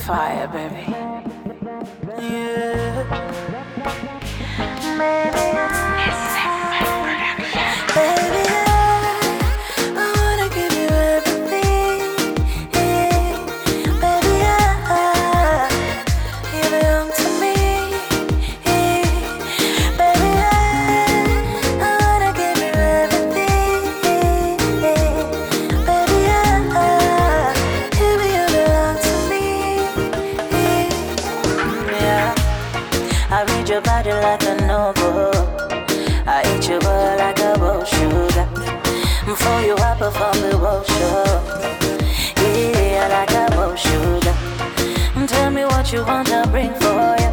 Fire, baby. Yeah. Your body like a novel. I eat your boy like a bowl sugar. For you, I perform the bowl show. Yeah, like a bowl sugar. Tell me what you want, I'll bring for you.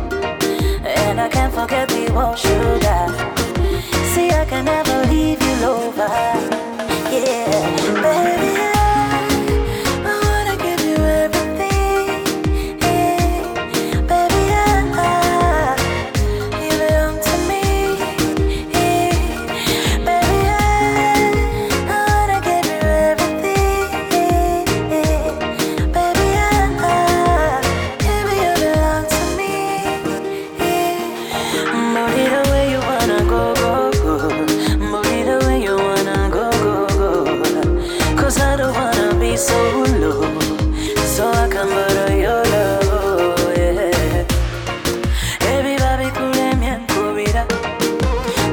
And I can't forget the bowl sugar. See, I can never leave you over. So low. So I can borrow your love, yeah. Baby, baby, kule mien kubira.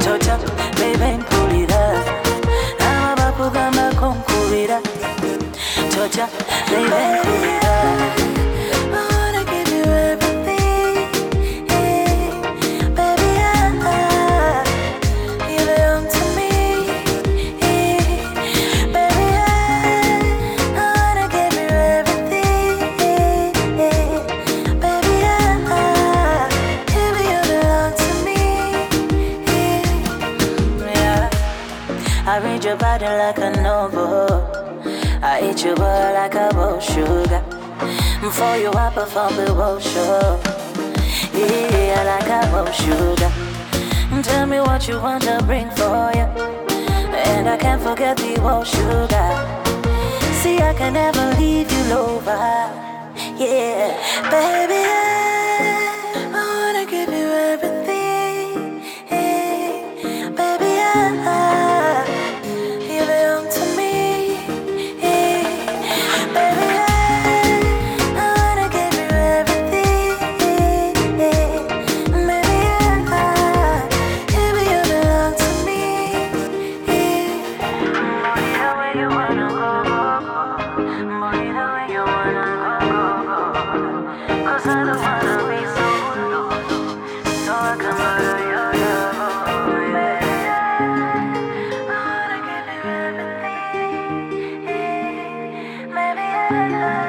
Chocha, baby, kulira. Ama bakugamba konkubira. Chocha, baby, I read your body like a novel. I eat your boy like a bowl sugar. For you, I perform the bowl show. Yeah, like a bowl sugar. Tell me what you want to bring for you. And I can't forget the bowl sugar. See, I can never leave you over. Yeah, baby, I, wanna give you everything. Baby, I, I